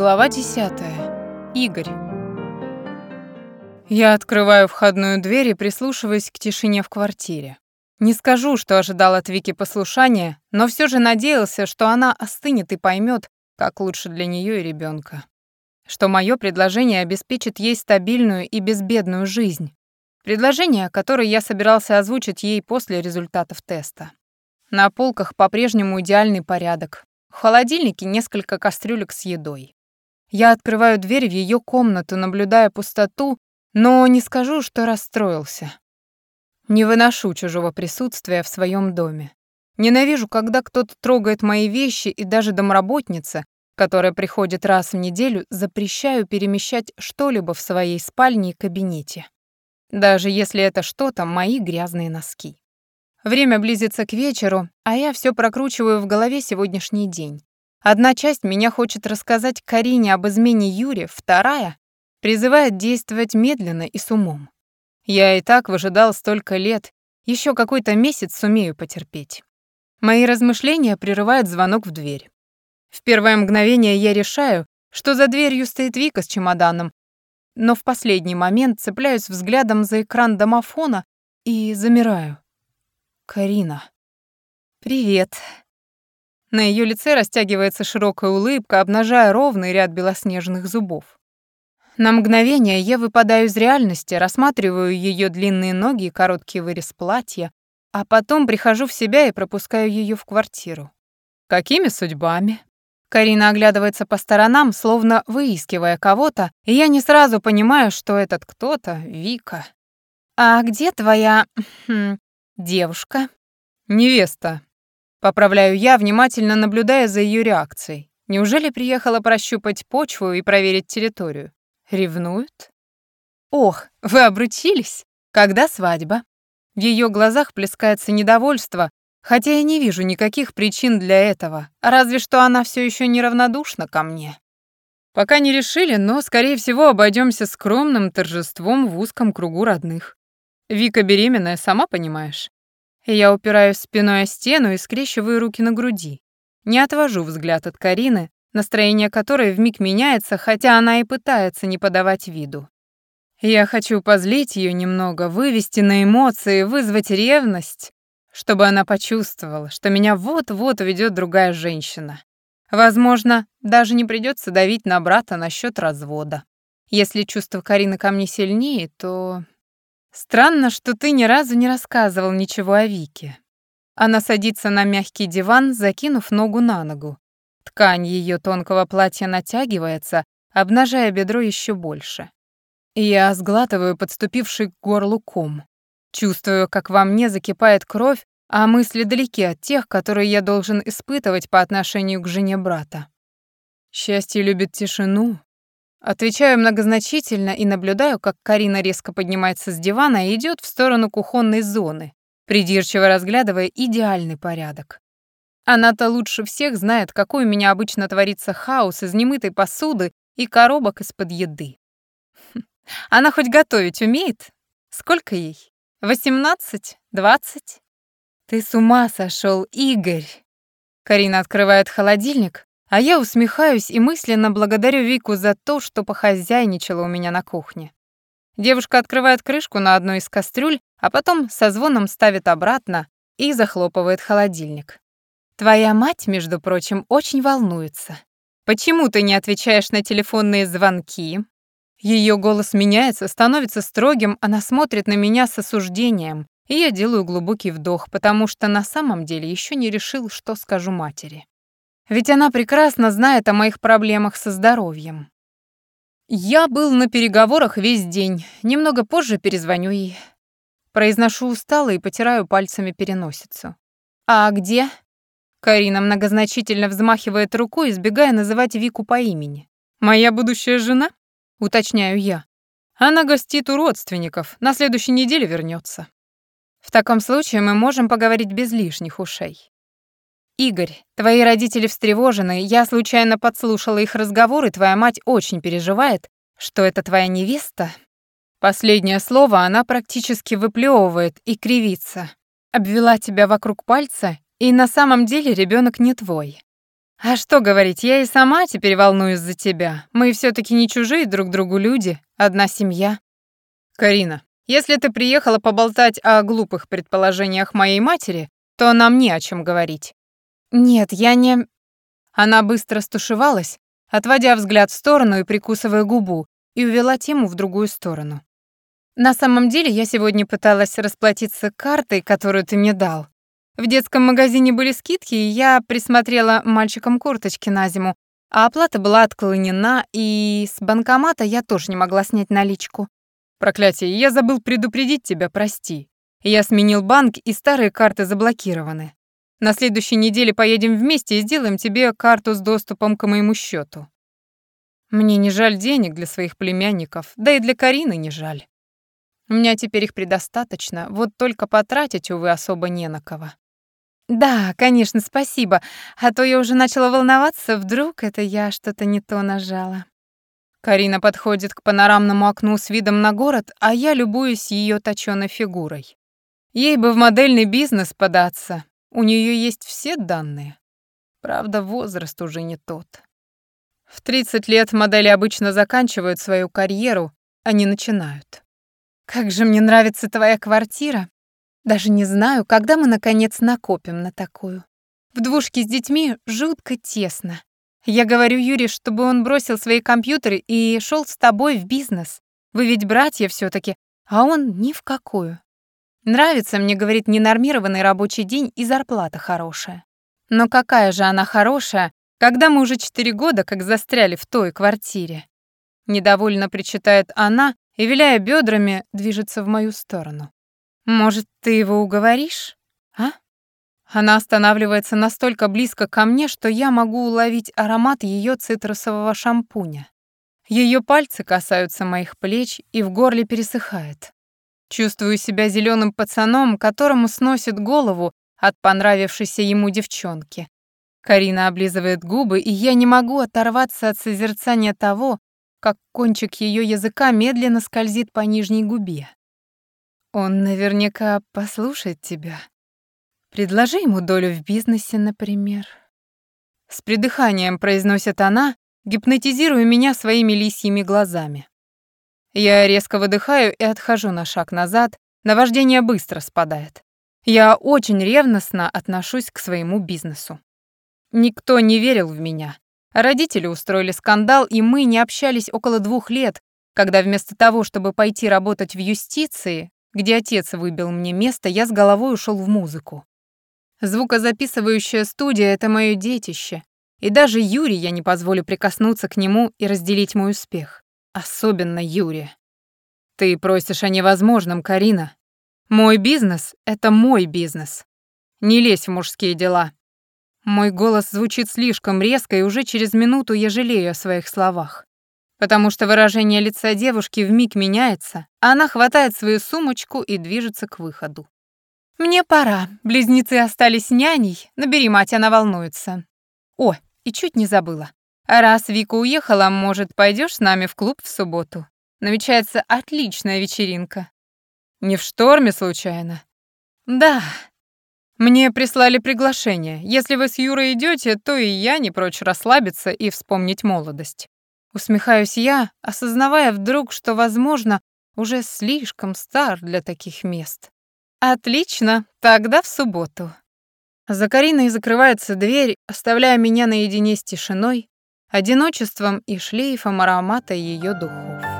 Глава 10. Игорь. Я открываю входную дверь и прислушиваюсь к тишине в квартире. Не скажу, что ожидал от Вики послушания, но все же надеялся, что она остынет и поймет, как лучше для нее и ребенка. Что мое предложение обеспечит ей стабильную и безбедную жизнь. Предложение, которое я собирался озвучить ей после результатов теста. На полках по-прежнему идеальный порядок. В холодильнике несколько кастрюлек с едой. Я открываю дверь в ее комнату, наблюдая пустоту, но не скажу, что расстроился. Не выношу чужого присутствия в своем доме. Ненавижу, когда кто-то трогает мои вещи, и даже домработница, которая приходит раз в неделю, запрещаю перемещать что-либо в своей спальне и кабинете. Даже если это что-то мои грязные носки. Время близится к вечеру, а я все прокручиваю в голове сегодняшний день. Одна часть меня хочет рассказать Карине об измене Юре, вторая призывает действовать медленно и с умом. Я и так выжидал столько лет, еще какой-то месяц сумею потерпеть. Мои размышления прерывает звонок в дверь. В первое мгновение я решаю, что за дверью стоит Вика с чемоданом, но в последний момент цепляюсь взглядом за экран домофона и замираю. Карина. «Привет», на ее лице растягивается широкая улыбка, обнажая ровный ряд белоснежных зубов. На мгновение я выпадаю из реальности, рассматриваю ее длинные ноги и короткий вырез платья, а потом прихожу в себя и пропускаю ее в квартиру. Какими судьбами? Карина оглядывается по сторонам, словно выискивая кого-то, и я не сразу понимаю, что этот кто-то — Вика. «А где твоя... Хм, девушка?» «Невеста», Поправляю я, внимательно наблюдая за ее реакцией. Неужели приехала прощупать почву и проверить территорию? Ревнует? Ох, вы обручились? Когда свадьба? В ее глазах плескается недовольство, хотя я не вижу никаких причин для этого, разве что она все еще неравнодушна ко мне. Пока не решили, но, скорее всего, обойдемся скромным торжеством в узком кругу родных. Вика беременная, сама понимаешь. Я упираюсь спиной о стену и скрещиваю руки на груди. Не отвожу взгляд от Карины, настроение которой вмиг меняется, хотя она и пытается не подавать виду. Я хочу позлить ее немного, вывести на эмоции, вызвать ревность, чтобы она почувствовала, что меня вот-вот ведет другая женщина. Возможно, даже не придется давить на брата насчет развода. Если чувство Карины ко мне сильнее, то Странно, что ты ни разу не рассказывал ничего о Вике. Она садится на мягкий диван, закинув ногу на ногу. Ткань ее тонкого платья натягивается, обнажая бедро еще больше. Я сглатываю подступивший к горлу ком. Чувствую, как во мне закипает кровь, а мысли далеки от тех, которые я должен испытывать по отношению к жене брата. Счастье любит тишину, Отвечаю многозначительно и наблюдаю, как Карина резко поднимается с дивана и идет в сторону кухонной зоны, придирчиво разглядывая идеальный порядок. Она-то лучше всех знает, какой у меня обычно творится хаос из немытой посуды и коробок из-под еды. Хм, она хоть готовить умеет? Сколько ей? Восемнадцать? Двадцать? Ты с ума сошел, Игорь. Карина открывает холодильник, а я усмехаюсь и мысленно благодарю Вику за то, что похозяйничала у меня на кухне. Девушка открывает крышку на одной из кастрюль, а потом со звоном ставит обратно и захлопывает холодильник. Твоя мать, между прочим, очень волнуется. Почему ты не отвечаешь на телефонные звонки? Ее голос меняется, становится строгим, она смотрит на меня с осуждением, и я делаю глубокий вдох, потому что на самом деле еще не решил, что скажу матери. Ведь она прекрасно знает о моих проблемах со здоровьем. Я был на переговорах весь день. Немного позже перезвоню ей. Произношу устало и потираю пальцами переносицу. «А где?» Карина многозначительно взмахивает рукой, избегая называть Вику по имени. «Моя будущая жена?» — уточняю я. «Она гостит у родственников, на следующей неделе вернется. В таком случае мы можем поговорить без лишних ушей. «Игорь, твои родители встревожены, я случайно подслушала их разговор, и твоя мать очень переживает, что это твоя невеста». Последнее слово она практически выплевывает и кривится. Обвела тебя вокруг пальца, и на самом деле ребенок не твой. А что говорить, я и сама теперь волнуюсь за тебя. Мы все таки не чужие друг другу люди, одна семья. Карина, если ты приехала поболтать о глупых предположениях моей матери, то нам не о чем говорить. Нет, я не... Она быстро стушевалась, отводя взгляд в сторону и прикусывая губу, и увела тему в другую сторону. На самом деле, я сегодня пыталась расплатиться картой, которую ты мне дал. В детском магазине были скидки, и я присмотрела мальчикам курточки на зиму, а оплата была отклонена, и с банкомата я тоже не могла снять наличку. Проклятие, я забыл предупредить тебя, прости. Я сменил банк, и старые карты заблокированы. На следующей неделе поедем вместе и сделаем тебе карту с доступом к моему счету. Мне не жаль денег для своих племянников, да и для Карины не жаль. У меня теперь их предостаточно, вот только потратить, увы, особо не на кого. «Да, конечно, спасибо, а то я уже начала волноваться, вдруг это я что-то не то нажала». Карина подходит к панорамному окну с видом на город, а я любуюсь ее точёной фигурой. Ей бы в модельный бизнес податься, у нее есть все данные. Правда, возраст уже не тот. В 30 лет модели обычно заканчивают свою карьеру, а не начинают. «Как же мне нравится твоя квартира!» Даже не знаю, когда мы наконец накопим на такую. В двушке с детьми жутко тесно. Я говорю Юре, чтобы он бросил свои компьютеры и шел с тобой в бизнес. Вы ведь братья все таки а он ни в какую. Нравится мне, говорит, ненормированный рабочий день и зарплата хорошая. Но какая же она хорошая, когда мы уже четыре года как застряли в той квартире? Недовольно причитает она и, виляя бедрами, движется в мою сторону. Может, ты его уговоришь? А? Она останавливается настолько близко ко мне, что я могу уловить аромат ее цитрусового шампуня. Ее пальцы касаются моих плеч и в горле пересыхает. Чувствую себя зеленым пацаном, которому сносит голову от понравившейся ему девчонки. Карина облизывает губы, и я не могу оторваться от созерцания того, как кончик ее языка медленно скользит по нижней губе. Он наверняка послушает тебя. Предложи ему долю в бизнесе, например. С придыханием произносит она, гипнотизируя меня своими лисьими глазами. Я резко выдыхаю и отхожу на шаг назад, наваждение быстро спадает. Я очень ревностно отношусь к своему бизнесу. Никто не верил в меня. Родители устроили скандал, и мы не общались около двух лет, когда вместо того, чтобы пойти работать в юстиции, где отец выбил мне место, я с головой ушел в музыку. Звукозаписывающая студия — это мое детище, и даже Юре я не позволю прикоснуться к нему и разделить мой успех. Особенно Юре. Ты просишь о невозможном, Карина. Мой бизнес — это мой бизнес. Не лезь в мужские дела. Мой голос звучит слишком резко, и уже через минуту я жалею о своих словах потому что выражение лица девушки вмиг меняется, а она хватает свою сумочку и движется к выходу. «Мне пора. Близнецы остались няней. Набери мать, она волнуется». «О, и чуть не забыла. Раз Вика уехала, может, пойдешь с нами в клуб в субботу? Намечается отличная вечеринка». «Не в шторме, случайно?» «Да». «Мне прислали приглашение. Если вы с Юрой идете, то и я не прочь расслабиться и вспомнить молодость». Усмехаюсь я, осознавая вдруг, что, возможно, уже слишком стар для таких мест. Отлично, тогда в субботу. За Кариной закрывается дверь, оставляя меня наедине с тишиной, одиночеством и шлейфом аромата ее духов.